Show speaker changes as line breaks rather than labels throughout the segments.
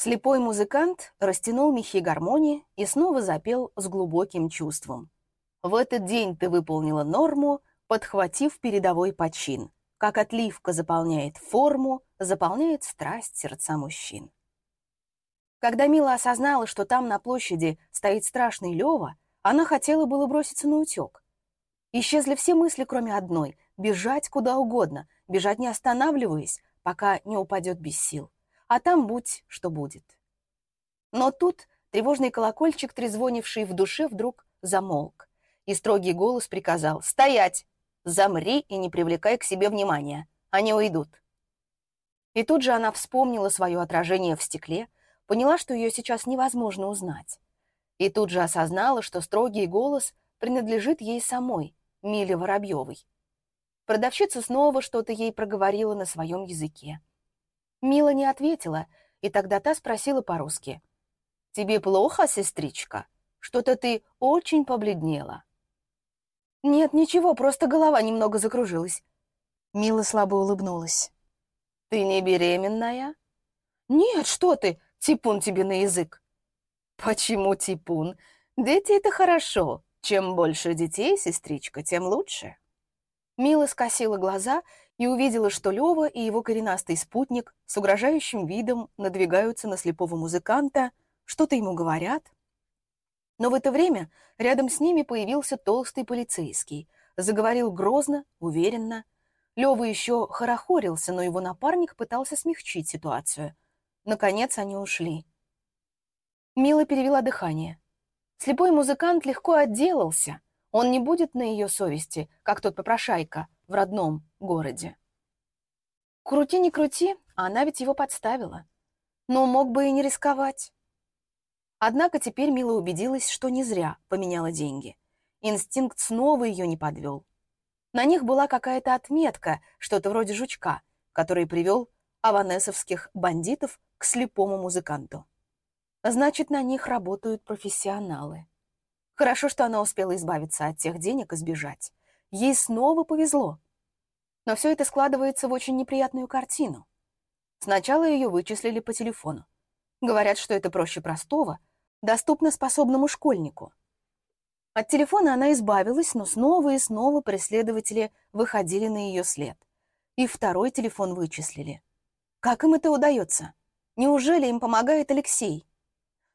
Слепой музыкант растянул мехи гармонии и снова запел с глубоким чувством. В этот день ты выполнила норму, подхватив передовой почин. Как отливка заполняет форму, заполняет страсть сердца мужчин. Когда Мила осознала, что там на площади стоит страшный Лева, она хотела было броситься на утек. Исчезли все мысли, кроме одной — бежать куда угодно, бежать не останавливаясь, пока не упадет без сил. А там будь, что будет. Но тут тревожный колокольчик, трезвонивший в душе, вдруг замолк, и строгий голос приказал «Стоять! Замри и не привлекай к себе внимания, они уйдут». И тут же она вспомнила свое отражение в стекле, поняла, что ее сейчас невозможно узнать. И тут же осознала, что строгий голос принадлежит ей самой, Миле Воробьевой. Продавщица снова что-то ей проговорила на своем языке. Мила не ответила, и тогда та спросила по-русски. «Тебе плохо, сестричка? Что-то ты очень побледнела». «Нет, ничего, просто голова немного закружилась». Мила слабо улыбнулась. «Ты не беременная?» «Нет, что ты! Типун тебе на язык. Почему типун? Дети — это хорошо. Чем больше детей, сестричка, тем лучше. Мила скосила глаза и увидела, что Лева и его коренастый спутник с угрожающим видом надвигаются на слепого музыканта, что-то ему говорят. Но в это время рядом с ними появился толстый полицейский, заговорил грозно, уверенно. Лева еще хорохорился, но его напарник пытался смягчить ситуацию — Наконец они ушли. Мила перевела дыхание. Слепой музыкант легко отделался. Он не будет на ее совести, как тот попрошайка в родном городе. Крути не крути, а она ведь его подставила. Но мог бы и не рисковать. Однако теперь Мила убедилась, что не зря поменяла деньги. Инстинкт снова ее не подвел. На них была какая-то отметка, что-то вроде жучка, который привел аванесовских бандитов к слепому музыканту. Значит, на них работают профессионалы. Хорошо, что она успела избавиться от тех денег и сбежать. Ей снова повезло. Но все это складывается в очень неприятную картину. Сначала ее вычислили по телефону. Говорят, что это проще простого, доступно способному школьнику. От телефона она избавилась, но снова и снова преследователи выходили на ее след. И второй телефон вычислили. Как им это удается? Неужели им помогает Алексей?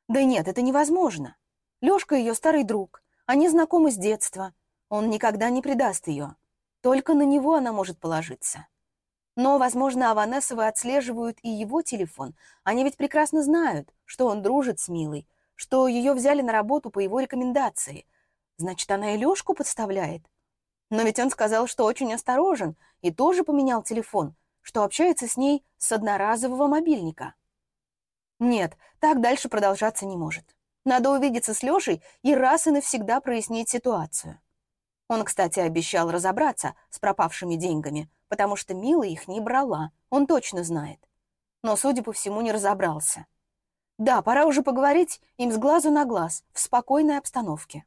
Да нет, это невозможно. Лёшка ее старый друг. Они знакомы с детства. Он никогда не предаст ее. Только на него она может положиться. Но, возможно, Аванесовы отслеживают и его телефон. Они ведь прекрасно знают, что он дружит с Милой, что ее взяли на работу по его рекомендации. Значит, она и Лёшку подставляет. Но ведь он сказал, что очень осторожен и тоже поменял телефон, что общается с ней с одноразового мобильника. Нет, так дальше продолжаться не может. Надо увидеться с Лешей и раз и навсегда прояснить ситуацию. Он, кстати, обещал разобраться с пропавшими деньгами, потому что Мила их не брала, он точно знает. Но, судя по всему, не разобрался. Да, пора уже поговорить им с глазу на глаз, в спокойной обстановке.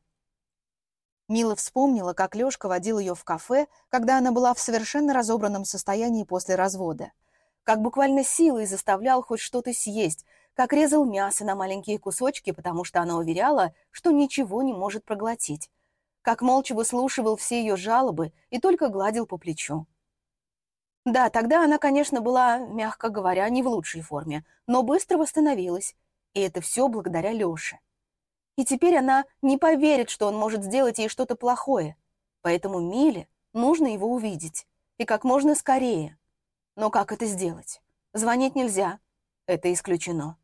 Мила вспомнила, как Лёшка водил ее в кафе, когда она была в совершенно разобранном состоянии после развода. Как буквально силой заставлял хоть что-то съесть, как резал мясо на маленькие кусочки, потому что она уверяла, что ничего не может проглотить, как молча выслушивал все ее жалобы и только гладил по плечу. Да, тогда она, конечно, была, мягко говоря, не в лучшей форме, но быстро восстановилась, и это все благодаря Леше. И теперь она не поверит, что он может сделать ей что-то плохое, поэтому Миле нужно его увидеть, и как можно скорее. Но как это сделать? Звонить нельзя, это исключено.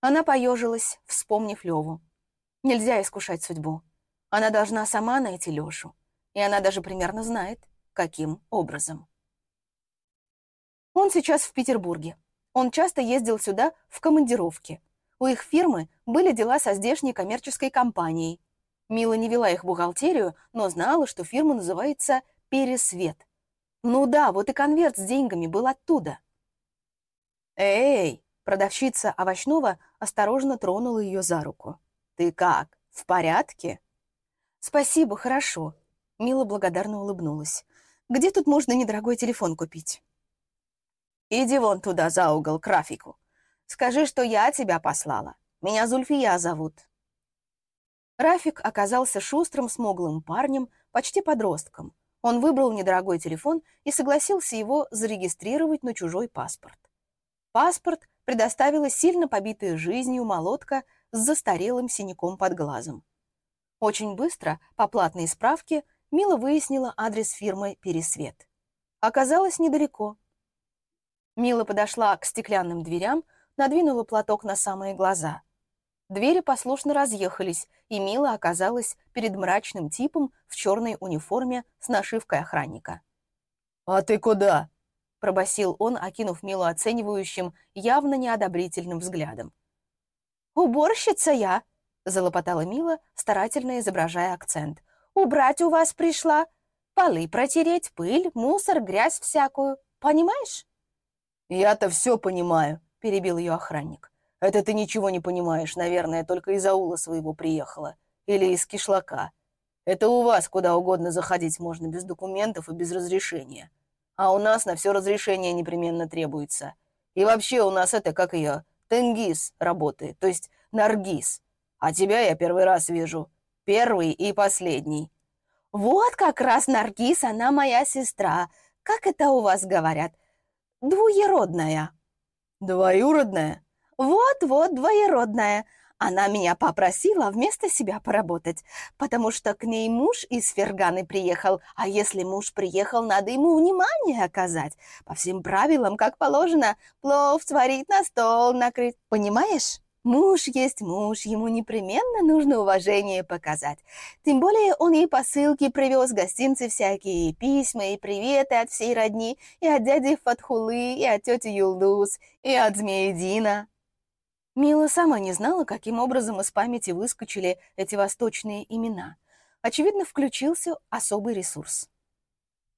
Она поежилась, вспомнив Леву. Нельзя искушать судьбу. Она должна сама найти Лешу. И она даже примерно знает, каким образом. Он сейчас в Петербурге. Он часто ездил сюда в командировке. У их фирмы были дела со здешней коммерческой компанией. Мила не вела их бухгалтерию, но знала, что фирма называется «Пересвет». Ну да, вот и конверт с деньгами был оттуда. «Эй!» Продавщица овощного осторожно тронула ее за руку. «Ты как, в порядке?» «Спасибо, хорошо». Мила благодарно улыбнулась. «Где тут можно недорогой телефон купить?» «Иди вон туда, за угол, к Рафику. Скажи, что я тебя послала. Меня Зульфия зовут». Рафик оказался шустрым, смуглым парнем, почти подростком. Он выбрал недорогой телефон и согласился его зарегистрировать на чужой паспорт. Паспорт предоставила сильно побитая жизнью молотка с застарелым синяком под глазом. Очень быстро, по платной справке, Мила выяснила адрес фирмы «Пересвет». Оказалось недалеко. Мила подошла к стеклянным дверям, надвинула платок на самые глаза. Двери послушно разъехались, и Мила оказалась перед мрачным типом в черной униформе с нашивкой охранника.
«А ты куда?»
— пробасил он, окинув Милу оценивающим, явно неодобрительным взглядом. «Уборщица я!» — залопотала Мила, старательно изображая акцент. «Убрать у вас пришла. Полы протереть, пыль, мусор, грязь всякую. Понимаешь?»
«Я-то все понимаю», — перебил ее охранник. «Это ты ничего не понимаешь, наверное, только из аула своего приехала. Или из кишлака. Это у вас куда угодно заходить можно без документов и без разрешения. А у нас на все разрешение непременно требуется. И вообще у нас это, как ее, Тенгиз работает, то есть Наргиз. А тебя я первый раз вижу. Первый и последний.
Вот как раз Наргиз, она моя сестра. Как это у вас говорят? Двуеродная.
Двоюродная?
Вот-вот, двоеродная. Она меня попросила вместо себя поработать, потому что к ней муж из Ферганы приехал, а если муж приехал, надо ему внимание оказать. По всем правилам, как положено, плов сварить, на стол накрыть. Понимаешь? Муж есть муж, ему непременно нужно уважение показать. Тем более он ей посылки привез, гостинцы всякие, и письма, и приветы от всей родни, и от дяди Фатхулы, и от тети Юлдус, и от Змеедина. Мила сама не знала, каким образом из памяти выскочили эти восточные имена. Очевидно, включился особый ресурс.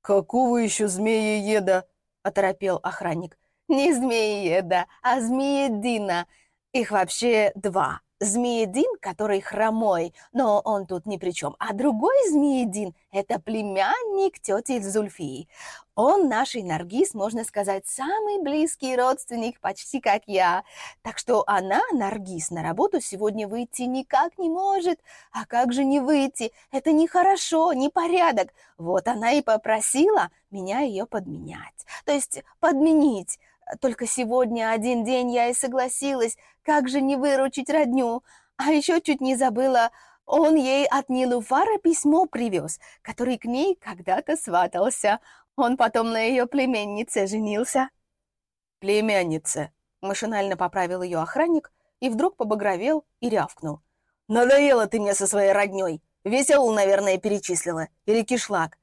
«Какого еще змея-еда?»
— оторопел охранник. «Не змея-еда, а змеедина. Их вообще два. Змеедин, который хромой, но он тут ни при чем. А другой Змеедин – это племянник тети Зульфии. Он нашей Наргиз, можно сказать, самый близкий родственник, почти как я. Так что она, Наргиз, на работу сегодня выйти никак не может. А как же не выйти? Это нехорошо, непорядок. Вот она и попросила меня ее подменять. То есть подменить. Только сегодня один день я и согласилась. Как же не выручить родню? А еще чуть не забыла, он ей от Нилуфара письмо привез, который к ней когда-то сватался. Он потом на ее племеннице женился.
«Племяннице», — машинально поправил ее охранник и вдруг побагровел и рявкнул. «Надоела ты мне со своей родней. Весь аул, наверное, перечислила. Или кишлак.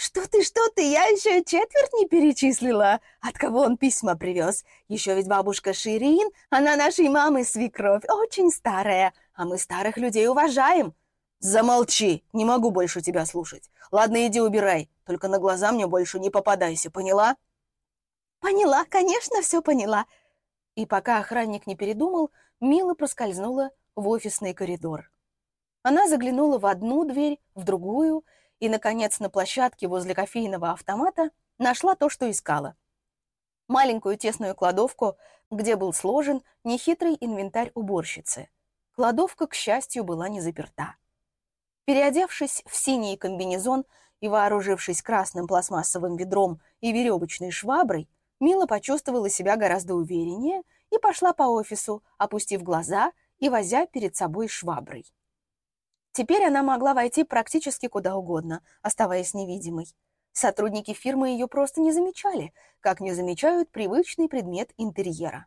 «Что ты, что ты, я еще четверть не перечислила. От кого он письма привез? Еще ведь бабушка Ширин, она нашей мамы свекровь, очень старая, а мы старых людей уважаем».
«Замолчи, не могу больше тебя слушать. Ладно, иди убирай, только на глаза мне больше не попадайся, поняла?»
«Поняла, конечно, все поняла». И пока охранник не передумал, Мила проскользнула в офисный коридор. Она заглянула в одну дверь, в другую — и, наконец, на площадке возле кофейного автомата нашла то, что искала. Маленькую тесную кладовку, где был сложен нехитрый инвентарь уборщицы. Кладовка, к счастью, была не заперта. Переодевшись в синий комбинезон и вооружившись красным пластмассовым ведром и веревочной шваброй, Мила почувствовала себя гораздо увереннее и пошла по офису, опустив глаза и возя перед собой шваброй. Теперь она могла войти практически куда угодно, оставаясь невидимой. Сотрудники фирмы ее просто не замечали, как не замечают привычный предмет интерьера.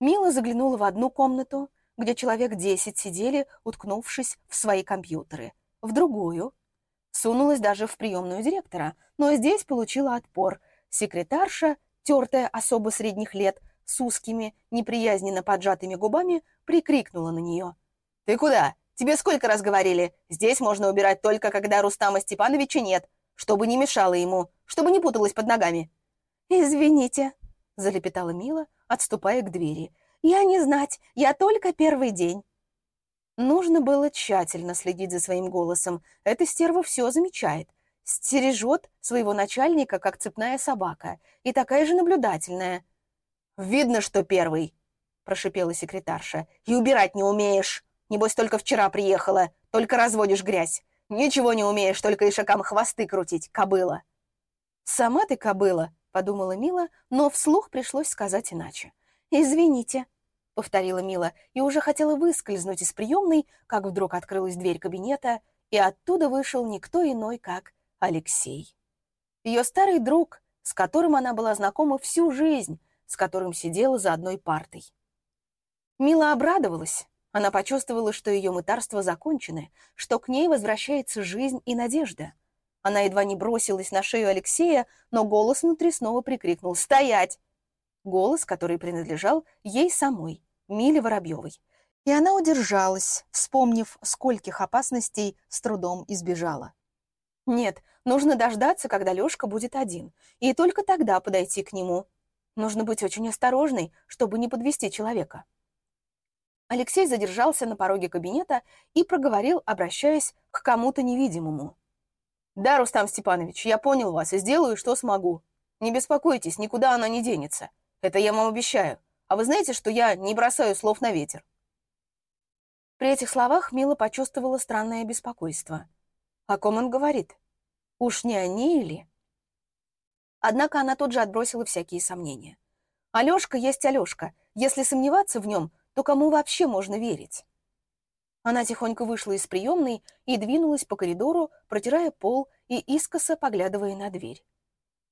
Мила заглянула в одну комнату, где человек десять сидели, уткнувшись в свои компьютеры, в другую. Сунулась даже в приемную директора, но здесь получила отпор. Секретарша, тертая особо средних лет, с узкими, неприязненно поджатыми губами, прикрикнула на нее. «Ты куда? Тебе сколько раз говорили, здесь можно убирать только, когда Рустама Степановича нет, чтобы не мешало ему, чтобы не путалось под ногами». «Извините», — залепетала Мила, отступая к двери. «Я не знать, я только первый день». Нужно было тщательно следить за своим голосом. Эта стерва все замечает. Стережет своего начальника, как цепная собака, и такая же наблюдательная.
«Видно, что первый»,
прошипела секретарша. «И убирать не умеешь! Небось, только вчера приехала, только разводишь грязь. Ничего не умеешь, только ишакам хвосты крутить, кобыла!» «Сама ты кобыла!» — подумала Мила, но вслух пришлось сказать иначе. «Извините», — повторила Мила, и уже хотела выскользнуть из приемной, как вдруг открылась дверь кабинета, и оттуда вышел никто иной, как Алексей. Ее старый друг, с которым она была знакома всю жизнь, с которым сидела за одной партой. Мила обрадовалась. Она почувствовала, что ее мытарства закончены, что к ней возвращается жизнь и надежда. Она едва не бросилась на шею Алексея, но голос внутри снова прикрикнул «Стоять!» Голос, который принадлежал ей самой, Миле Воробьевой. И она удержалась, вспомнив, скольких опасностей с трудом избежала. Нет, нужно дождаться, когда Лёшка будет один, и только тогда подойти к нему. Нужно быть очень осторожной, чтобы не подвести человека. Алексей задержался на пороге кабинета и проговорил, обращаясь к кому-то невидимому. «Да, Рустам Степанович, я понял вас и сделаю, что смогу. Не беспокойтесь, никуда она не денется. Это я вам обещаю. А вы знаете, что я не бросаю слов на ветер?» При этих словах Мила почувствовала странное беспокойство. О ком он говорит? Уж не о ней ли? Однако она тут же отбросила всякие сомнения. Алешка есть Алешка. Если сомневаться в нем, то кому вообще можно верить? Она тихонько вышла из приемной и двинулась по коридору, протирая пол и искоса поглядывая на дверь.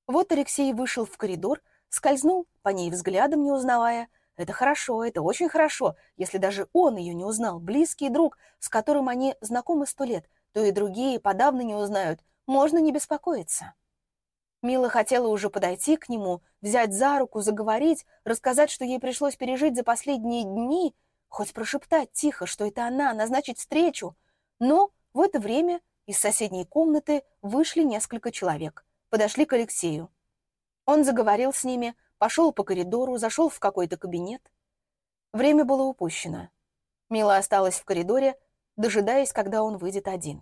Вот Алексей вышел в коридор, скользнул по ней взглядом, не узнавая. Это хорошо, это очень хорошо, если даже он ее не узнал, близкий друг, с которым они знакомы сто лет, то и другие подавно не узнают, можно не беспокоиться. Мила хотела уже подойти к нему, взять за руку, заговорить, рассказать, что ей пришлось пережить за последние дни, хоть прошептать тихо, что это она, назначить встречу. Но в это время из соседней комнаты вышли несколько человек, подошли к Алексею. Он заговорил с ними, пошел по коридору, зашел в какой-то кабинет. Время было упущено. Мила осталась в коридоре, дожидаясь, когда он выйдет один.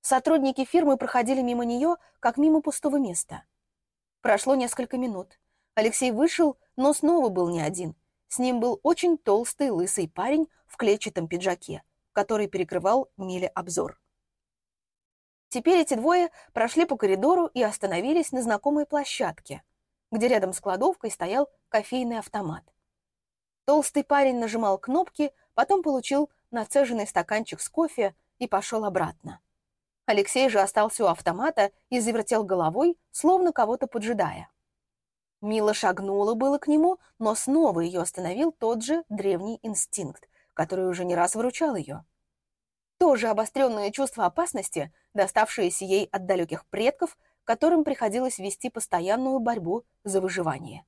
Сотрудники фирмы проходили мимо нее, как мимо пустого места. Прошло несколько минут. Алексей вышел, но снова был не один. С ним был очень толстый лысый парень в клетчатом пиджаке, который перекрывал Миле обзор. Теперь эти двое прошли по коридору и остановились на знакомой площадке, где рядом с кладовкой стоял кофейный автомат. Толстый парень нажимал кнопки, потом получил нацеженный стаканчик с кофе и пошел обратно. Алексей же остался у автомата и завертел головой, словно кого-то поджидая. Мила шагнула было к нему, но снова ее остановил тот же древний инстинкт, который уже не раз выручал ее. Тоже обостренное чувство опасности, доставшееся ей от далеких предков, которым приходилось вести постоянную борьбу за выживание.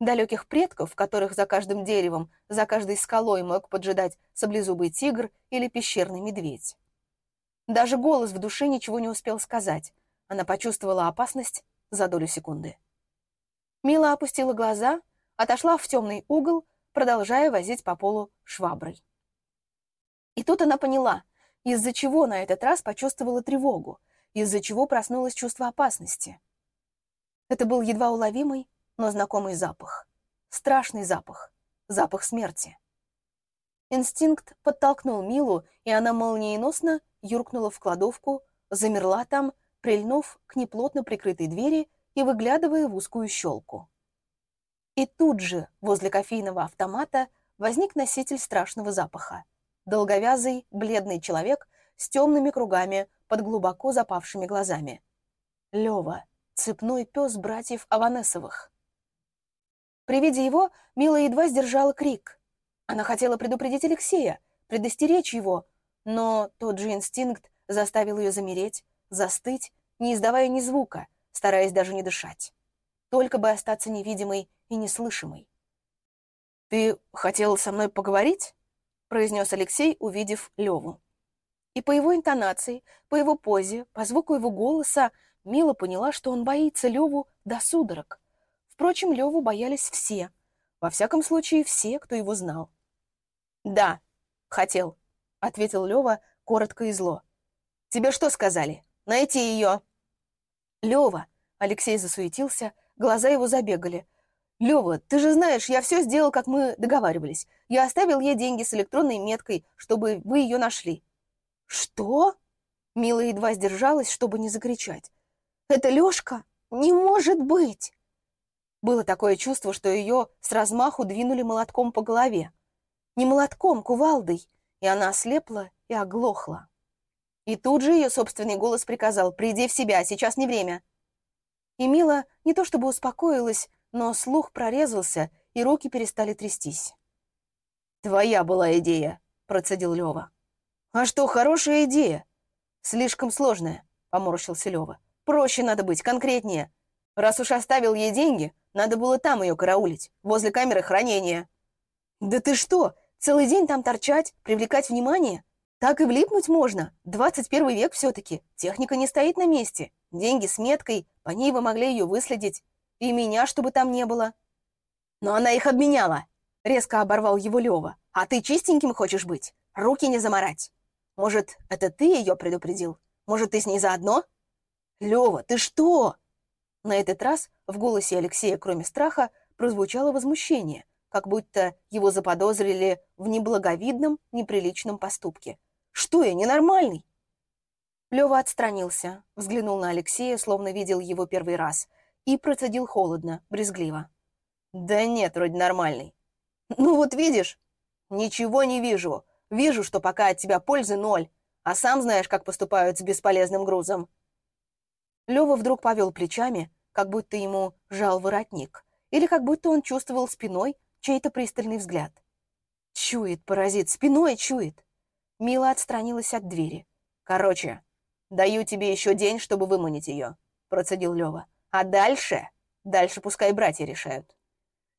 Далеких предков, которых за каждым деревом, за каждой скалой мог поджидать саблезубый тигр или пещерный медведь. Даже голос в душе ничего не успел сказать. Она почувствовала опасность за долю секунды. Мила опустила глаза, отошла в темный угол, продолжая возить по полу шваброй. И тут она поняла, из-за чего на этот раз почувствовала тревогу, из-за чего проснулось чувство опасности. Это был едва уловимый, но знакомый запах. Страшный запах. Запах смерти. Инстинкт подтолкнул Милу, и она молниеносно юркнула в кладовку, замерла там, прильнув к неплотно прикрытой двери и выглядывая в узкую щелку. И тут же, возле кофейного автомата, возник носитель страшного запаха. Долговязый, бледный человек с темными кругами под глубоко запавшими глазами. Лева, цепной пес братьев Аванесовых. При виде его Мила едва сдержала крик. Она хотела предупредить Алексея, предостеречь его, но тот же инстинкт заставил ее замереть, застыть, не издавая ни звука, стараясь даже не дышать. Только бы остаться невидимой и неслышимой. «Ты хотел со мной поговорить?» — произнес Алексей, увидев Леву. И по его интонации, по его позе, по звуку его голоса Мила поняла, что он боится Леву до судорог. Впрочем, Леву боялись все. Во всяком случае, все, кто его знал. «Да, хотел», — ответил Лева коротко и зло. «Тебе что сказали? Найти ее!» «Лева!» — Алексей засуетился, глаза его забегали.
Лёва, ты же знаешь, я все сделал, как мы договаривались. Я оставил ей деньги с электронной меткой, чтобы вы ее нашли». «Что?» Мила едва сдержалась, чтобы не закричать. «Это Лёшка? Не может быть!» Было такое чувство, что ее с размаху двинули молотком по голове. Не молотком, кувалдой, и она ослепла и оглохла. И тут же ее собственный голос приказал «Приди в себя, сейчас не время». И Мила не то чтобы успокоилась, но слух прорезался, и руки перестали трястись. «Твоя была идея», — процедил Лева. «А что, хорошая идея?» «Слишком сложная», — поморщился Лева. «Проще надо быть, конкретнее. Раз уж оставил ей деньги, надо было там ее караулить, возле камеры хранения». «Да ты что, целый день там торчать, привлекать внимание? Так и влипнуть можно. 21 век все-таки. Техника не стоит на месте. Деньги с меткой, по ней вы могли ее выследить. И меня, чтобы там не было. Но она их обменяла. Резко оборвал его Лева. А ты чистеньким хочешь быть? Руки не заморать. Может, это ты ее предупредил? Может, ты с ней заодно? Лева, ты что? На этот раз в голосе Алексея, кроме страха, прозвучало возмущение, как будто его заподозрили в неблаговидном, неприличном поступке. «Что я, ненормальный?» Лева отстранился, взглянул на Алексея, словно видел его первый раз – и процедил холодно, брезгливо. «Да нет, вроде нормальный». «Ну вот видишь?» «Ничего не вижу. Вижу, что пока от тебя пользы ноль, а сам знаешь, как поступают с бесполезным грузом». Лёва вдруг повел плечами, как будто ему жал воротник, или как будто он чувствовал спиной чей-то пристальный взгляд. «Чует, паразит, спиной чует!» Мила отстранилась от двери. «Короче, даю тебе еще день, чтобы выманить ее», — процедил Лёва. А дальше? Дальше пускай братья решают.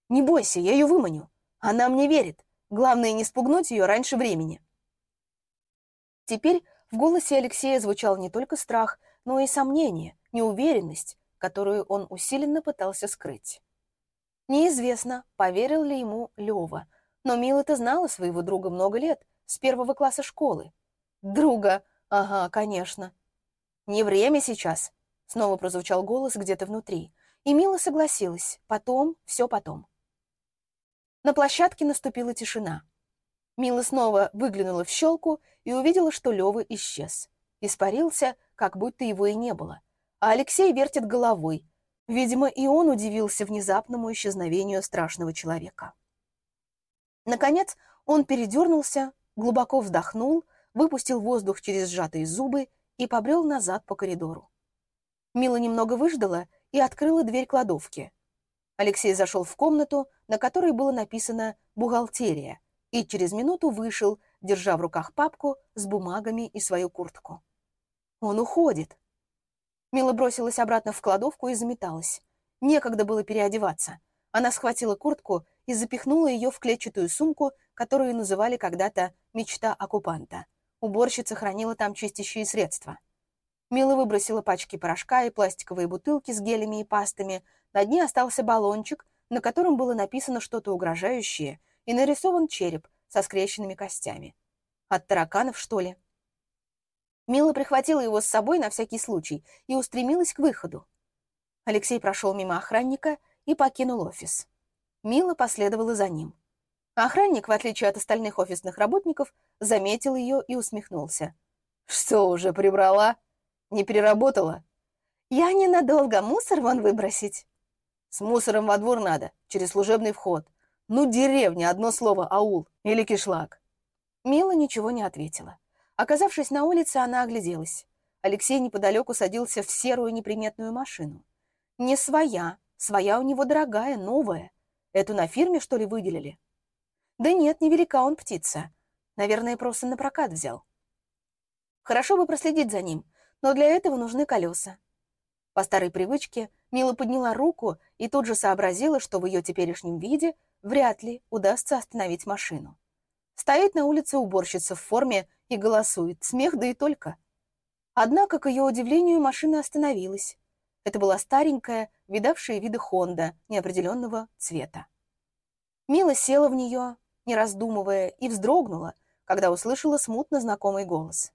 Не бойся, я ее выманю. Она мне верит. Главное, не спугнуть ее раньше времени. Теперь в голосе Алексея звучал не только страх, но и сомнение, неуверенность, которую он усиленно пытался скрыть. Неизвестно, поверил ли ему Лева, но Мила-то знала своего друга много лет, с первого класса школы. Друга, ага, конечно. Не время сейчас, Снова прозвучал голос где-то внутри, и Мила согласилась. Потом, все потом. На площадке наступила тишина. Мила снова выглянула в щелку и увидела, что Лёва исчез. Испарился, как будто его и не было. А Алексей вертит головой. Видимо, и он удивился внезапному исчезновению страшного человека. Наконец он передернулся, глубоко вздохнул, выпустил воздух через сжатые зубы и побрел назад по коридору. Мила немного выждала и открыла дверь кладовки. Алексей зашел в комнату, на которой было написано «бухгалтерия», и через минуту вышел, держа в руках папку с бумагами и свою куртку. «Он уходит!» Мила бросилась обратно в кладовку и заметалась. Некогда было переодеваться. Она схватила куртку и запихнула ее в клетчатую сумку, которую называли когда-то «мечта оккупанта». Уборщица хранила там чистящие средства. Мила выбросила пачки порошка и пластиковые бутылки с гелями и пастами. На дне остался баллончик, на котором было написано что-то угрожающее, и нарисован череп со скрещенными костями. От тараканов, что ли? Мила прихватила его с собой на всякий случай и устремилась к выходу. Алексей прошел мимо охранника и покинул офис. Мила последовала за ним. Охранник, в отличие от остальных офисных работников, заметил ее и усмехнулся. «Что, уже прибрала?» Не переработала? Я ненадолго мусор вон выбросить. С мусором во двор надо, через служебный вход. Ну, деревня, одно слово, аул или кишлак. Мила ничего не ответила. Оказавшись на улице, она огляделась. Алексей неподалеку садился в серую неприметную машину. Не своя, своя у него дорогая, новая. Эту на фирме, что ли, выделили? Да нет, невелика он птица. Наверное, просто на прокат взял. Хорошо бы проследить за ним, но для этого нужны колеса. По старой привычке Мила подняла руку и тут же сообразила, что в ее теперешнем виде вряд ли удастся остановить машину. Стоит на улице уборщица в форме и голосует, смех да и только. Однако, к ее удивлению, машина остановилась. Это была старенькая, видавшая виды Хонда неопределенного цвета. Мила села в нее, не раздумывая, и вздрогнула, когда услышала смутно знакомый голос.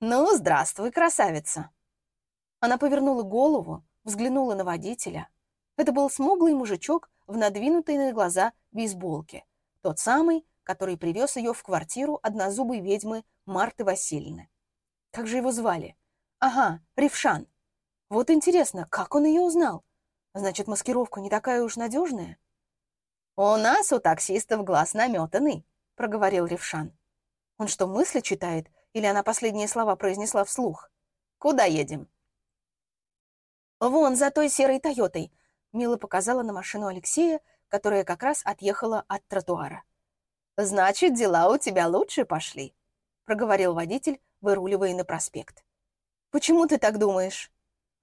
«Ну, здравствуй, красавица!» Она повернула голову, взглянула на водителя.
Это был смуглый мужичок в надвинутой на глаза бейсболке. Тот самый, который привез ее в квартиру однозубой ведьмы Марты Васильевны. Как же его звали? Ага, Ревшан. Вот интересно, как он ее узнал? Значит, маскировка не такая уж надежная? «У нас у таксистов глаз наметанный», — проговорил Ревшан. Он что, мысли читает? Или она последние слова произнесла вслух? «Куда едем?» «Вон, за той серой Тойотой», — Мила показала на машину Алексея, которая как раз отъехала от тротуара. «Значит, дела у тебя лучше пошли», — проговорил водитель, выруливая на проспект. «Почему ты так думаешь?»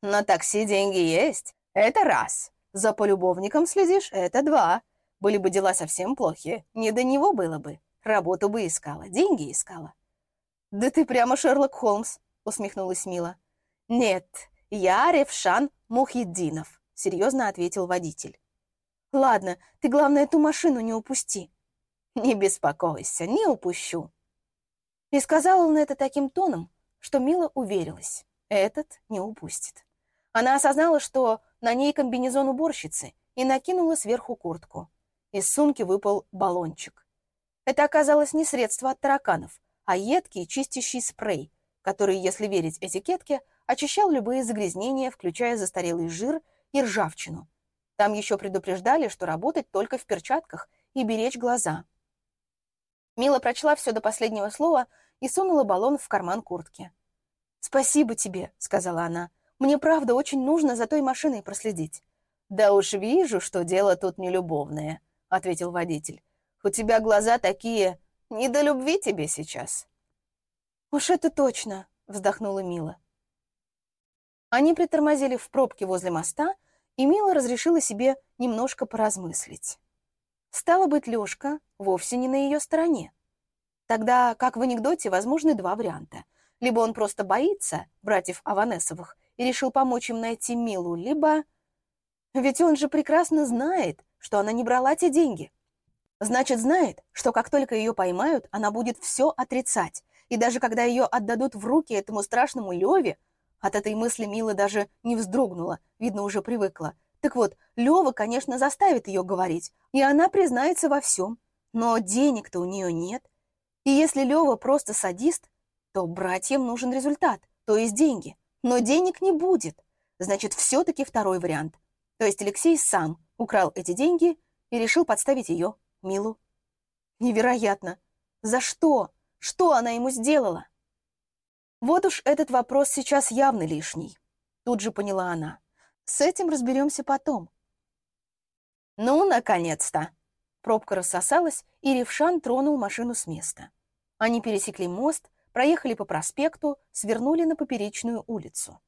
«На такси деньги есть. Это раз. За полюбовником следишь — это два. Были бы дела совсем плохие, не до него было бы. Работу бы искала, деньги искала». «Да ты прямо Шерлок Холмс», — усмехнулась Мила. «Нет, я Ревшан Мухиддинов», — серьезно ответил водитель. «Ладно, ты, главное, эту машину не упусти». «Не беспокойся, не упущу». И сказал он это таким тоном, что Мила уверилась, этот не упустит. Она осознала, что на ней комбинезон уборщицы, и накинула сверху куртку. Из сумки выпал баллончик. Это оказалось не средство от тараканов, а едкий чистящий спрей, который, если верить этикетке, очищал любые загрязнения, включая застарелый жир и ржавчину. Там еще предупреждали, что работать только в перчатках и беречь глаза. Мила прочла все до последнего слова и сунула баллон в карман куртки. «Спасибо тебе», — сказала она. «Мне правда очень нужно за той машиной проследить». «Да уж вижу, что дело тут нелюбовное», — ответил водитель. «У тебя глаза такие... Не до любви тебе сейчас». «Уж это точно», — вздохнула Мила. Они притормозили в пробке возле моста, и Мила разрешила себе немножко поразмыслить. Стало быть, Лёшка вовсе не на ее стороне. Тогда, как в анекдоте, возможны два варианта. Либо он просто боится братьев Аванесовых и решил помочь им найти Милу, либо... Ведь он же прекрасно знает, что она не брала те деньги. Значит, знает, что как только ее поймают, она будет все отрицать. И даже когда ее отдадут в руки этому страшному Леве, от этой мысли Мила даже не вздрогнула, видно, уже привыкла, так вот, Лёва, конечно, заставит ее говорить, и она признается во всем. Но денег-то у нее нет. И если Лёва просто садист, то братьям нужен результат, то есть деньги. Но денег не будет. Значит, все-таки второй вариант. То есть Алексей сам украл эти деньги и решил подставить ее, Милу. Невероятно. За что? Что она ему сделала? Вот уж этот вопрос сейчас явно лишний. Тут же поняла она. С этим разберемся потом. Ну, наконец-то! Пробка рассосалась, и Ревшан тронул машину с места. Они пересекли мост, проехали по проспекту, свернули на поперечную улицу.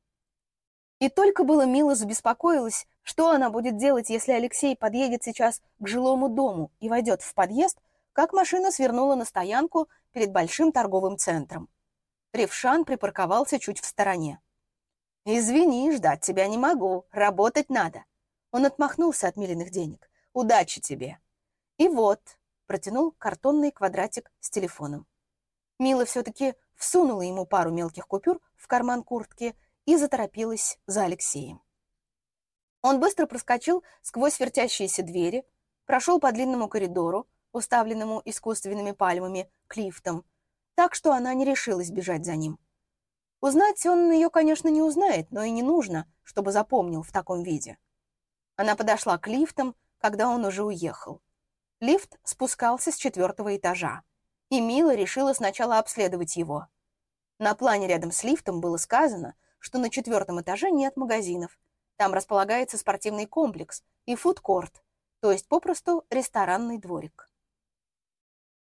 И только было мило забеспокоилась, что она будет делать, если Алексей подъедет сейчас к жилому дому и войдет в подъезд, как машина свернула на стоянку перед большим торговым центром. Ревшан припарковался чуть в стороне. «Извини, ждать тебя не могу, работать надо». Он отмахнулся от миленных денег. «Удачи тебе». И вот, протянул картонный квадратик с телефоном. Мила все-таки всунула ему пару мелких купюр в карман куртки и заторопилась за Алексеем. Он быстро проскочил сквозь вертящиеся двери, прошел по длинному коридору, уставленному искусственными пальмами, к лифтам, так что она не решилась бежать за ним. Узнать он ее, конечно, не узнает, но и не нужно, чтобы запомнил в таком виде. Она подошла к лифтам, когда он уже уехал. Лифт спускался с четвертого этажа, и Мила решила сначала обследовать его. На плане рядом с лифтом было сказано, что на четвертом этаже нет магазинов. Там располагается спортивный комплекс и фудкорт, то есть попросту ресторанный дворик.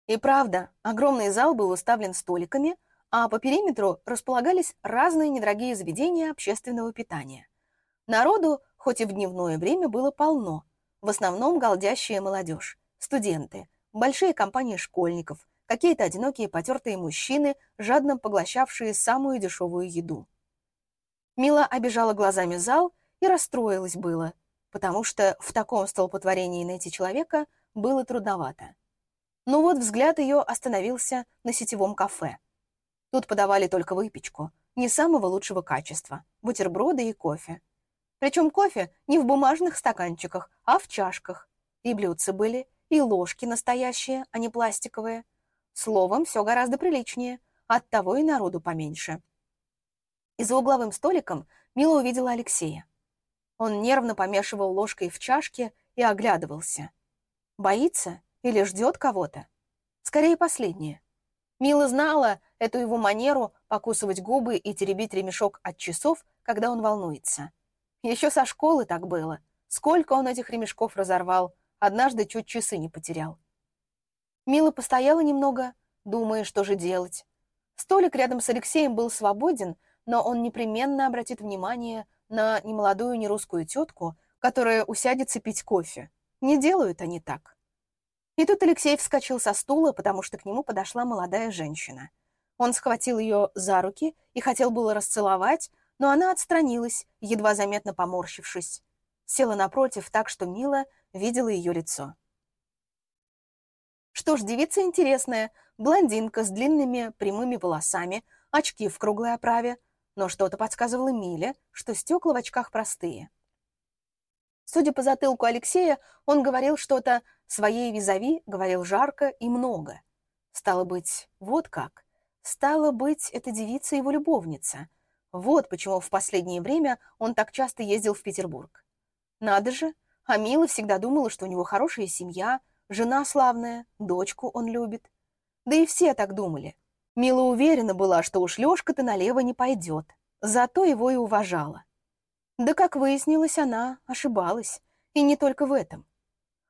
И правда, огромный зал был уставлен столиками, а по периметру располагались разные недорогие заведения общественного питания. Народу, хоть и в дневное время, было полно. В основном голдящая молодежь, студенты, большие компании школьников, какие-то одинокие потертые мужчины, жадно поглощавшие самую дешевую еду. Мила обижала глазами зал и расстроилась было, потому что в таком столпотворении найти человека было трудновато. Но вот взгляд ее остановился на сетевом кафе – Тут подавали только выпечку, не самого лучшего качества, бутерброды и кофе. Причем кофе не в бумажных стаканчиках, а в чашках. И блюдца были, и ложки настоящие, а не пластиковые. Словом, все гораздо приличнее, оттого и народу поменьше. И за угловым столиком Мила увидела Алексея. Он нервно помешивал ложкой в чашке и оглядывался. Боится или ждет кого-то? Скорее, последнее. Мила знала эту его манеру покусывать губы и теребить ремешок от часов, когда он волнуется. Еще со школы так было. Сколько он этих ремешков разорвал, однажды чуть часы не потерял. Мила постояла немного, думая, что же делать. Столик рядом с Алексеем был свободен, но он непременно обратит внимание на немолодую нерусскую тетку, которая усядется пить кофе. Не делают они так. И тут Алексей вскочил со стула, потому что к нему подошла молодая женщина. Он схватил ее за руки и хотел было расцеловать, но она отстранилась, едва заметно поморщившись. Села напротив так, что Мила видела ее лицо. Что ж, девица интересная, блондинка с длинными прямыми волосами, очки в круглой оправе, но что-то подсказывало Миле, что стекла в очках простые. Судя по затылку Алексея, он говорил что-то своей визави, говорил жарко и много. Стало быть, вот как. Стало быть, эта девица его любовница. Вот почему в последнее время он так часто ездил в Петербург. Надо же, а Мила всегда думала, что у него хорошая семья, жена славная, дочку он любит. Да и все так думали. Мила уверена была, что уж Лёшка-то налево не пойдет, зато его и уважала. Да, как выяснилось, она ошибалась, и не только в этом.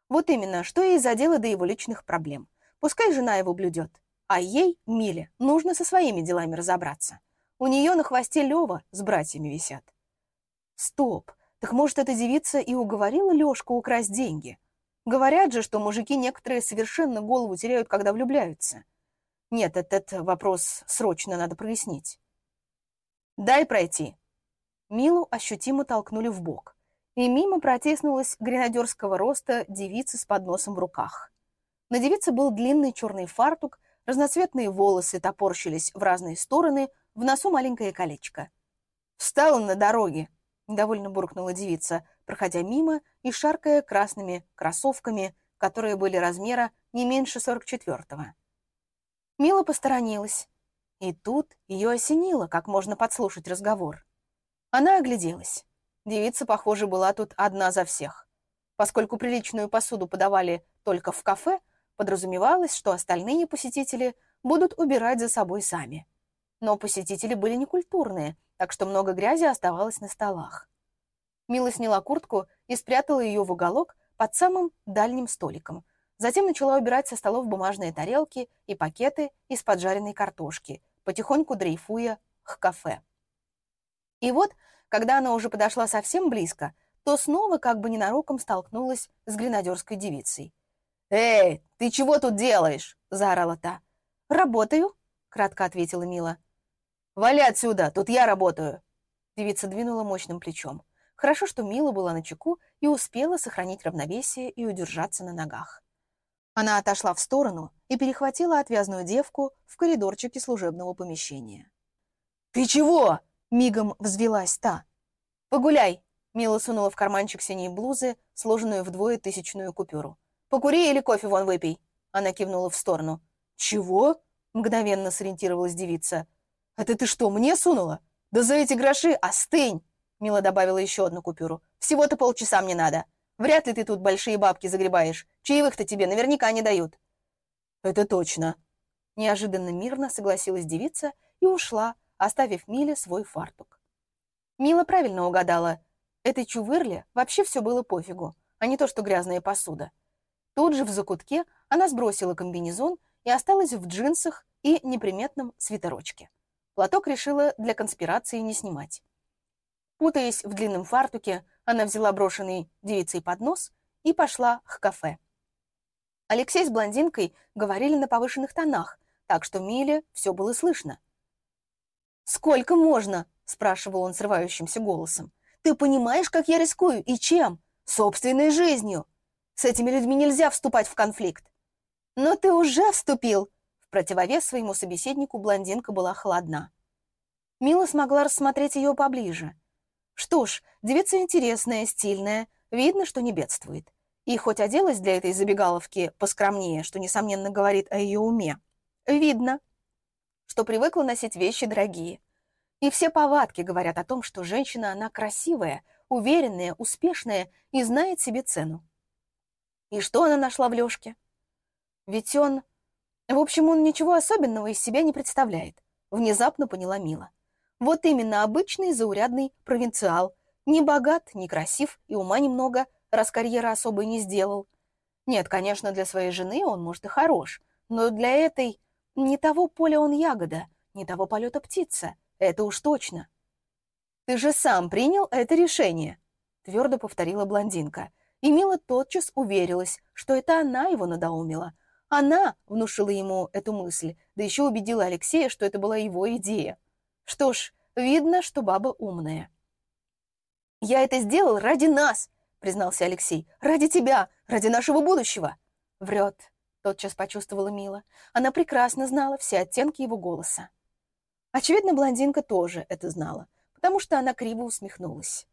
Вот именно, что ей задело до его личных проблем. Пускай жена его блюдет, а ей, Миле, нужно со своими делами разобраться. У нее на хвосте Лева с братьями висят. Стоп, так может, эта девица и уговорила Лешку украсть деньги? Говорят же, что мужики некоторые совершенно голову теряют, когда влюбляются. Нет, этот вопрос срочно надо прояснить. «Дай пройти». Милу ощутимо толкнули в бок, и мимо протеснулась гренадерского роста девица с подносом в руках. На девице был длинный черный фартук, разноцветные волосы топорщились в разные стороны, в носу маленькое колечко. «Встала на дороге», — недовольно буркнула девица, проходя мимо и шаркая красными кроссовками, которые были размера не меньше сорок четвертого. Мила посторонилась. И тут ее осенило, как можно подслушать разговор. Она огляделась. Девица, похоже, была тут одна за всех. Поскольку приличную посуду подавали только в кафе, подразумевалось, что остальные посетители будут убирать за собой сами. Но посетители были некультурные, так что много грязи оставалось на столах. Мила сняла куртку и спрятала ее в уголок под самым дальним столиком, Затем начала убирать со столов бумажные тарелки и пакеты из поджаренной картошки, потихоньку дрейфуя к кафе. И вот, когда она уже подошла совсем близко, то снова как бы ненароком столкнулась с гренадерской девицей. «Эй, ты чего тут делаешь?» — заорала та. «Работаю», — кратко ответила Мила. «Вали отсюда, тут я работаю!» Девица двинула мощным плечом. Хорошо, что Мила была на чеку и успела сохранить равновесие и удержаться на ногах. Она отошла в сторону и перехватила отвязную девку в коридорчике служебного помещения. «Ты чего?» — мигом взвелась та. «Погуляй!» — Мила сунула в карманчик синей блузы, сложенную вдвое тысячную купюру. «Покури или кофе вон выпей!» Она кивнула в сторону. «Чего?» — мгновенно сориентировалась девица. «Это ты что, мне сунула? Да за эти гроши остынь!» Мила добавила еще одну купюру. «Всего-то полчаса мне надо. Вряд ли ты тут большие бабки загребаешь. Чаевых-то тебе наверняка не дают». «Это точно». Неожиданно мирно согласилась девица и ушла, оставив Миле свой фартук. Мила правильно угадала. Этой чувырле вообще все было пофигу, а не то, что грязная посуда. Тут же в закутке она сбросила комбинезон и осталась в джинсах и неприметном свитерочке. Платок решила для конспирации не снимать. Путаясь в длинном фартуке, она взяла брошенный девицей поднос и пошла к кафе. Алексей с блондинкой говорили на повышенных тонах, так что Миле все было слышно. «Сколько можно?» — спрашивал он срывающимся голосом. «Ты понимаешь, как я рискую и чем? Собственной жизнью. С этими людьми нельзя вступать в конфликт». «Но ты уже вступил!» В противовес своему собеседнику блондинка была холодна. Мила смогла рассмотреть ее поближе. Что ж, девица интересная, стильная, видно, что не бедствует. И хоть оделась для этой забегаловки поскромнее, что, несомненно, говорит о ее уме, видно, что привыкла носить вещи дорогие. И все повадки говорят о том, что женщина, она красивая, уверенная, успешная и знает себе цену. И что она нашла в Лёшке? Ведь он... В общем, он ничего особенного из себя не представляет, внезапно поняла Мила. Вот именно обычный заурядный провинциал. Не богат, не красив и ума немного, раз карьера особой не сделал. Нет, конечно, для своей жены он, может, и хорош, но для этой... Не того поля он ягода, не того полета птица. Это уж точно. «Ты же сам принял это решение», — твердо повторила блондинка. И Мила тотчас уверилась, что это она его надоумила. Она внушила ему эту мысль, да еще убедила Алексея, что это была его идея. Что ж, видно, что баба умная. «Я это сделал ради нас», — признался Алексей. «Ради тебя, ради нашего будущего». «Врет», — тотчас почувствовала Мила. Она прекрасно знала все оттенки его голоса. Очевидно, блондинка тоже это знала, потому что она криво усмехнулась.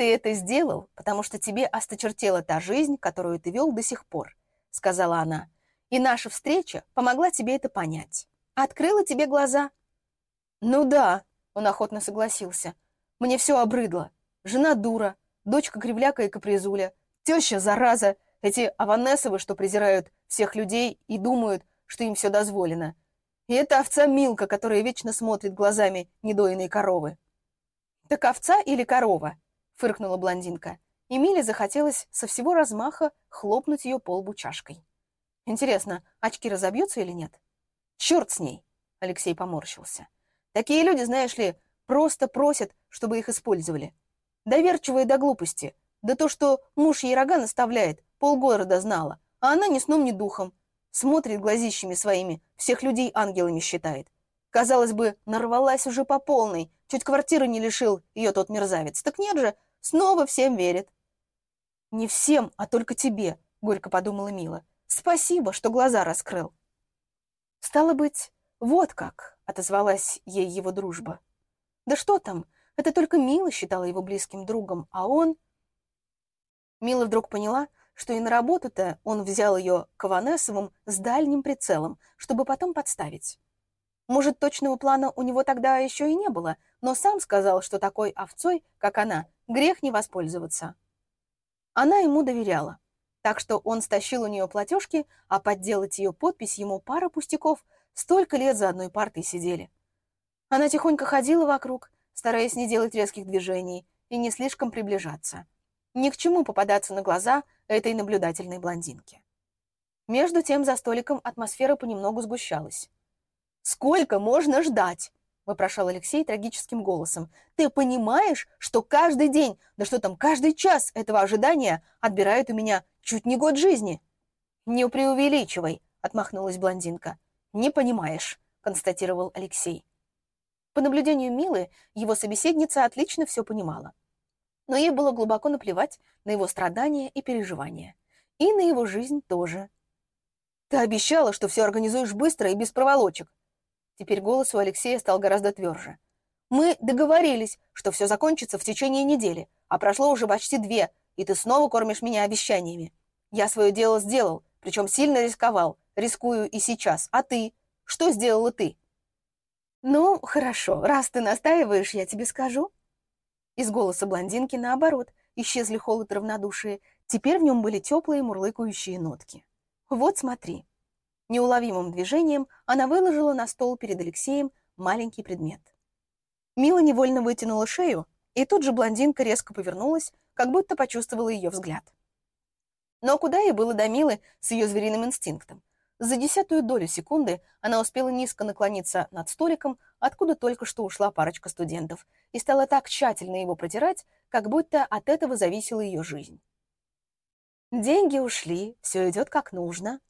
«Ты это сделал, потому что тебе осточертела та жизнь, которую ты вел до сих пор», — сказала она. «И наша встреча помогла тебе это понять. Открыла тебе глаза». «Ну да», — он охотно согласился. «Мне все обрыдло. Жена дура, дочка кривляка и капризуля, теща зараза, эти аванесовы, что презирают всех людей и думают, что им все дозволено. И это овца Милка, которая вечно смотрит глазами недоиной коровы. «Так овца или корова?» — фыркнула блондинка. И Миле захотелось со всего размаха хлопнуть ее по лбу чашкой. «Интересно, очки разобьются или нет?» «Черт с ней!» — Алексей поморщился. «Такие люди, знаешь ли, просто просят, чтобы их использовали. Доверчивые до глупости. Да то, что муж ей рога наставляет, полгорода знала, а она ни сном, ни духом. Смотрит глазищами своими, всех людей ангелами считает. Казалось бы, нарвалась уже по полной, чуть квартиры не лишил ее тот мерзавец. Так нет же, снова всем верит. «Не всем, а только тебе», — горько подумала Мила. «Спасибо, что глаза раскрыл». «Стало быть, вот как», — отозвалась ей его дружба. «Да что там, это только Мила считала его близким другом, а он...» Мила вдруг поняла, что и на работу-то он взял ее к Аванесовым с дальним прицелом, чтобы потом подставить. Может, точного плана у него тогда еще и не было, но сам сказал, что такой овцой, как она, грех не воспользоваться. Она ему доверяла, так что он стащил у нее платежки, а подделать ее подпись ему пара пустяков, столько лет за одной партой сидели. Она тихонько ходила вокруг, стараясь не делать резких движений и не слишком приближаться. Ни к чему попадаться на глаза этой наблюдательной блондинки. Между тем за столиком атмосфера понемногу сгущалась. «Сколько можно ждать?» — вопрошал Алексей трагическим голосом. «Ты понимаешь, что каждый день, да что там, каждый час этого ожидания отбирают у меня чуть не год жизни?» «Не преувеличивай», — отмахнулась блондинка. «Не понимаешь», — констатировал Алексей. По наблюдению Милы, его собеседница отлично все понимала но ей было глубоко наплевать на его страдания и переживания. И на его жизнь тоже. «Ты обещала, что все организуешь быстро и без проволочек». Теперь голос у Алексея стал гораздо тверже. «Мы договорились, что все закончится в течение недели, а прошло уже почти две, и ты снова кормишь меня обещаниями. Я свое дело сделал, причем сильно рисковал, рискую и сейчас. А ты? Что сделала ты?» «Ну, хорошо, раз ты настаиваешь, я тебе скажу», из голоса блондинки, наоборот, исчезли холод равнодушие. Теперь в нем были теплые мурлыкающие нотки. «Вот смотри». Неуловимым движением она выложила на стол перед Алексеем маленький предмет. Мила невольно вытянула шею, и тут же блондинка резко повернулась, как будто почувствовала ее взгляд. Но куда ей было до Милы с ее звериным инстинктом? За десятую долю секунды она успела низко наклониться над столиком, откуда только что ушла парочка студентов, и стала так тщательно его протирать, как будто от этого зависела ее жизнь. Деньги ушли, все идет как нужно.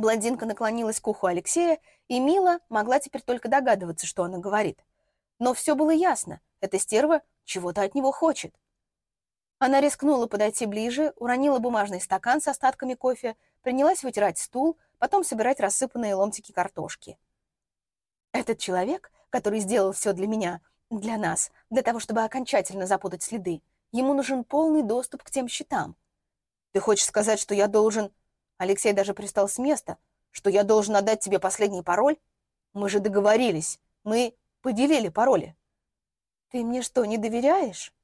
Блондинка наклонилась к уху Алексея, и Мила могла теперь только догадываться, что она говорит. Но все было ясно, эта стерва чего-то от него хочет. Она рискнула подойти ближе, уронила бумажный стакан с остатками кофе, принялась вытирать стул, потом собирать рассыпанные ломтики картошки. «Этот человек, который сделал все для меня, Для нас, для того, чтобы окончательно запутать следы, ему нужен полный доступ к тем счетам.
Ты хочешь сказать, что я должен... Алексей даже пристал с места, что я должен отдать тебе последний пароль? Мы же договорились. Мы поделили пароли.
Ты мне что, не доверяешь?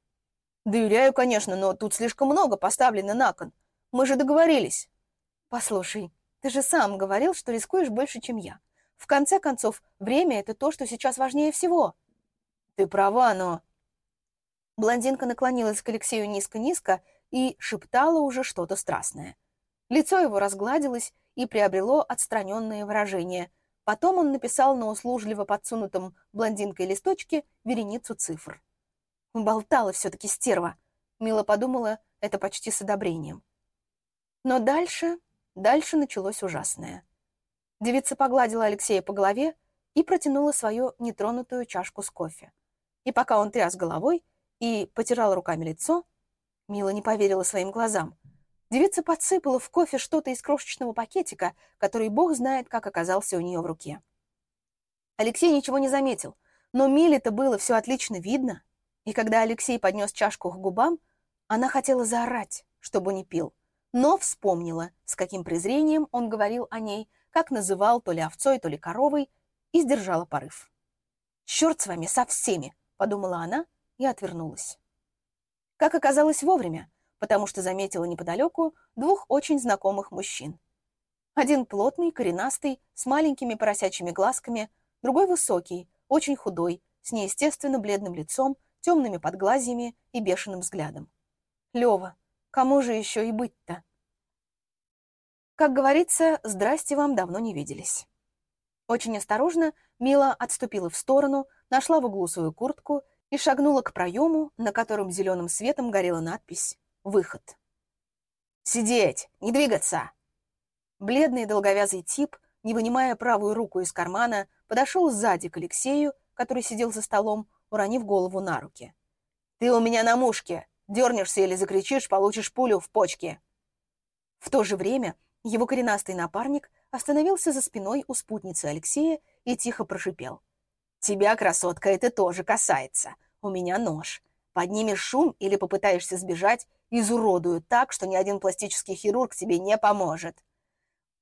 Доверяю, конечно, но тут слишком много поставлено на кон. Мы же договорились.
Послушай, ты же сам говорил, что рискуешь больше, чем я. В конце концов, время — это то, что сейчас важнее всего.
Ты права, но...
Блондинка наклонилась к Алексею низко-низко и шептала уже что-то страстное. Лицо его разгладилось и приобрело отстраненное выражение. Потом он написал на услужливо подсунутом блондинкой листочке вереницу цифр. Болтала все-таки стерва. Мила подумала это почти с одобрением. Но дальше, дальше началось ужасное. Девица погладила Алексея по голове и протянула свою нетронутую чашку с кофе. И пока он тряс головой и потирал руками лицо, Мила не поверила своим глазам. Девица подсыпала в кофе что-то из крошечного пакетика, который бог знает, как оказался у нее в руке. Алексей ничего не заметил, но Миле-то было все отлично видно. И когда Алексей поднес чашку к губам, она хотела заорать, чтобы не пил, но вспомнила, с каким презрением он говорил о ней, как называл то ли овцой, то ли коровой, и сдержала порыв. «Черт с вами, со всеми!» — подумала она и отвернулась. Как оказалось вовремя, потому что заметила неподалеку двух очень знакомых мужчин. Один плотный, коренастый, с маленькими поросячьими глазками, другой высокий, очень худой, с неестественно бледным лицом, темными подглазьями и бешеным взглядом. Лева, кому же еще и быть-то? Как говорится, здрасте вам давно не виделись. Очень осторожно Мила отступила в сторону, нашла в углу свою куртку и шагнула к проему, на котором зеленым светом горела надпись Выход. «Сидеть! Не двигаться!» Бледный долговязый тип, не вынимая правую руку из кармана, подошел сзади к Алексею, который сидел за столом, уронив голову на руки. «Ты у меня на мушке! Дернешься или закричишь, получишь пулю в почке!» В то же время его коренастый напарник остановился за спиной у спутницы Алексея и тихо прошипел. «Тебя, красотка, это тоже касается. У меня нож. Поднимешь шум или попытаешься сбежать, изуродую так, что ни один пластический хирург тебе не поможет.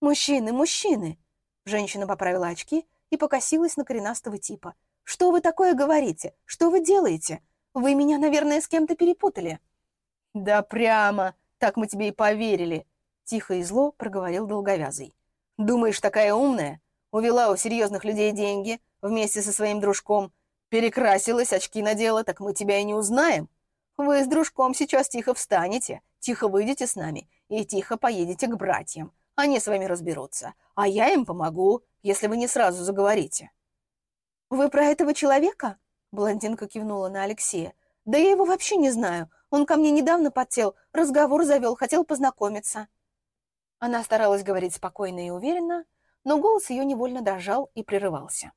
«Мужчины, мужчины!» Женщина поправила очки и покосилась на коренастого типа. «Что вы такое говорите? Что вы делаете? Вы меня, наверное, с кем-то перепутали».
«Да прямо! Так мы тебе и поверили!» Тихо и зло проговорил долговязый. «Думаешь, такая умная? Увела у серьезных людей деньги вместе со своим дружком Перекрасилась, очки надела, так мы тебя и не узнаем. Вы с дружком сейчас тихо встанете, тихо выйдете с нами и тихо поедете к братьям. Они с вами разберутся, а я им помогу, если вы не сразу заговорите».
«Вы про этого человека?» Блондинка кивнула на Алексея. «Да я его вообще не знаю. Он ко мне недавно подсел, разговор завел, хотел познакомиться». Она старалась говорить спокойно и уверенно, но голос ее невольно дрожал и прерывался.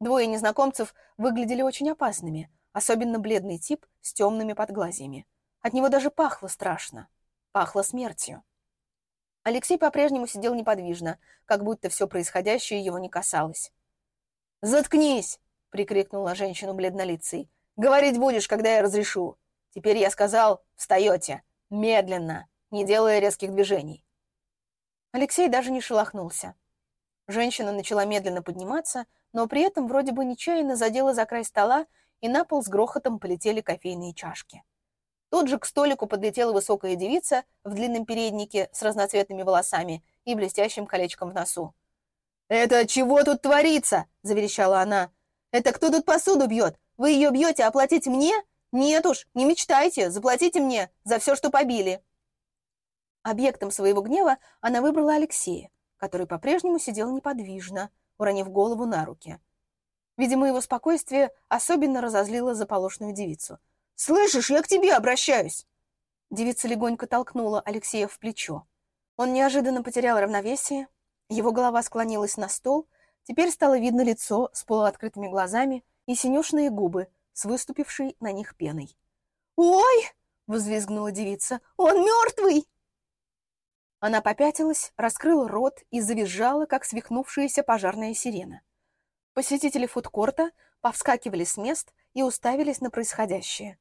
Двое незнакомцев выглядели очень опасными, особенно бледный тип с темными подглазьями. От него даже пахло страшно. Пахло смертью. Алексей по-прежнему сидел неподвижно, как будто все происходящее его не касалось.
«Заткнись!» — прикрикнула женщину бледнолицей. «Говорить будешь, когда я разрешу. Теперь я сказал, встаете. Медленно, не делая резких движений».
Алексей даже не шелохнулся. Женщина начала медленно подниматься, но при этом вроде бы нечаянно задела за край стола, и на пол с грохотом полетели кофейные чашки. Тут же к столику подлетела высокая девица в длинном переднике с разноцветными волосами и блестящим колечком в носу.
«Это чего тут творится?» – заверещала она. «Это кто тут посуду бьет? Вы ее бьете, а платить мне? Нет уж, не мечтайте, заплатите мне за все, что побили».
Объектом своего гнева она выбрала Алексея, который по-прежнему сидел неподвижно, уронив голову на руки. Видимо, его спокойствие особенно разозлило заполошную девицу.
«Слышишь, я к тебе обращаюсь!»
Девица легонько толкнула Алексея в плечо. Он неожиданно потерял равновесие, его голова склонилась на стол, теперь стало видно лицо с полуоткрытыми глазами и синюшные губы с выступившей на них пеной.
«Ой!» — взвизгнула девица. «Он мертвый!»
Она попятилась, раскрыла рот и завизжала, как свихнувшаяся пожарная сирена. Посетители фудкорта повскакивали с мест и уставились на происходящее.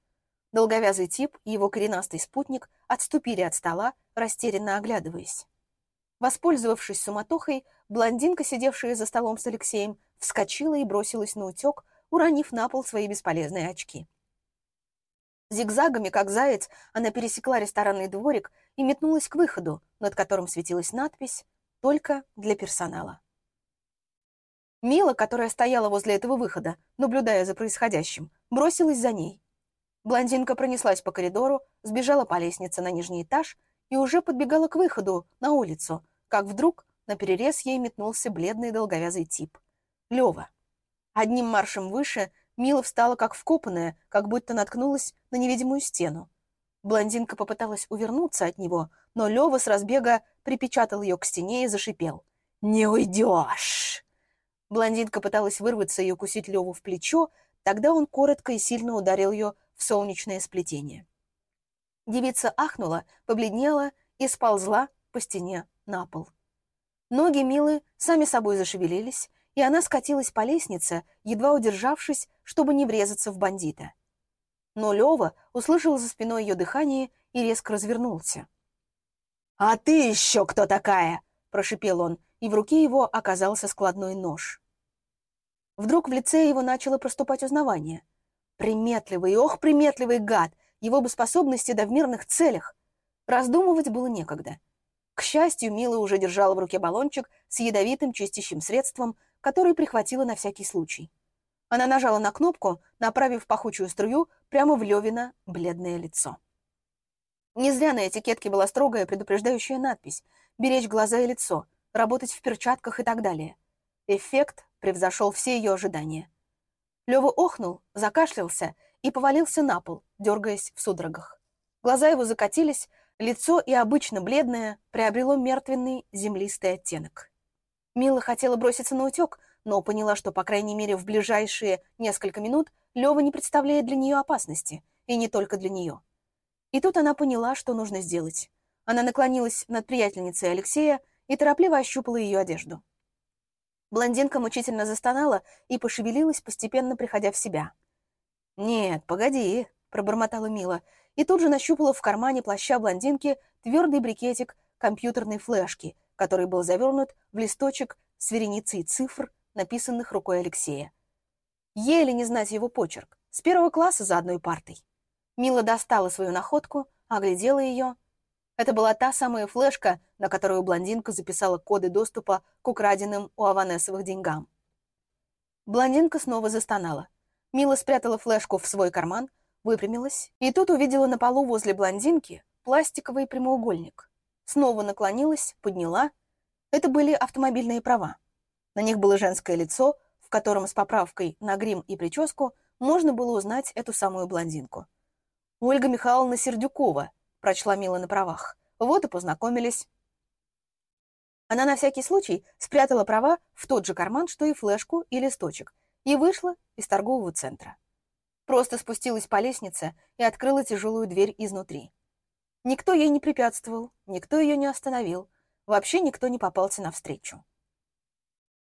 Долговязый тип и его коренастый спутник отступили от стола, растерянно оглядываясь. Воспользовавшись суматохой, блондинка, сидевшая за столом с Алексеем, вскочила и бросилась на утек, уронив на пол свои бесполезные очки. Зигзагами, как заяц, она пересекла ресторанный дворик и метнулась к выходу, над которым светилась надпись «Только для персонала». Мила, которая стояла возле этого выхода, наблюдая за происходящим, бросилась за ней. Блондинка пронеслась по коридору, сбежала по лестнице на нижний этаж и уже подбегала к выходу, на улицу, как вдруг на перерез ей метнулся бледный долговязый тип. Лева. Одним маршем выше Мила встала как вкопанная, как будто наткнулась на невидимую стену. Блондинка попыталась увернуться от него, но Лева с разбега припечатал ее к стене и зашипел. «Не уйдешь!» Блондинка пыталась вырваться и укусить Леву в плечо, тогда он коротко и сильно ударил ее в солнечное сплетение. Девица ахнула, побледнела и сползла по стене на пол. Ноги Милы сами собой зашевелились, и она скатилась по лестнице, едва удержавшись, чтобы не врезаться в бандита. Но Лева услышал за спиной ее дыхание и резко развернулся. «А ты еще кто такая?» – прошипел он, и в руке его оказался складной нож. Вдруг в лице его начало проступать узнавание. Приметливый, ох, приметливый гад, его бы способности да в мирных целях. Раздумывать было некогда. К счастью, Мила уже держала в руке баллончик с ядовитым чистящим средством, который прихватила на всякий случай. Она нажала на кнопку, направив пахучую струю прямо в Левина бледное лицо. Не зря на этикетке была строгая предупреждающая надпись «Беречь глаза и лицо», «Работать в перчатках» и так далее. Эффект превзошел все ее ожидания. Лева охнул, закашлялся и повалился на пол, дергаясь в судорогах. Глаза его закатились, лицо и обычно бледное приобрело мертвенный землистый оттенок. Мила хотела броситься на утек, но поняла, что, по крайней мере, в ближайшие несколько минут Лева не представляет для нее опасности, и не только для нее. И тут она поняла, что нужно сделать. Она наклонилась над приятельницей Алексея и торопливо ощупала ее одежду. Блондинка мучительно застонала и пошевелилась, постепенно приходя в себя. «Нет, погоди», — пробормотала Мила, и тут же нащупала в кармане плаща блондинки твердый брикетик компьютерной флешки — который был завернут в листочек с вереницей цифр, написанных рукой Алексея. Еле не знать его почерк. С первого класса за одной партой. Мила достала свою находку, оглядела ее. Это была та самая флешка, на которую блондинка записала коды доступа к украденным у Аванесовых деньгам. Блондинка снова застонала. Мила спрятала флешку в свой карман, выпрямилась, и тут увидела на полу возле блондинки пластиковый прямоугольник. Снова наклонилась, подняла. Это были автомобильные права. На них было женское лицо, в котором с поправкой на грим и прическу можно было узнать эту самую блондинку. «Ольга Михайловна Сердюкова», — прочла Мила на правах. Вот и познакомились. Она на всякий случай спрятала права в тот же карман, что и флешку и листочек, и вышла из торгового центра. Просто спустилась по лестнице и открыла тяжелую дверь изнутри. Никто ей не препятствовал, никто ее не остановил, вообще никто не попался навстречу.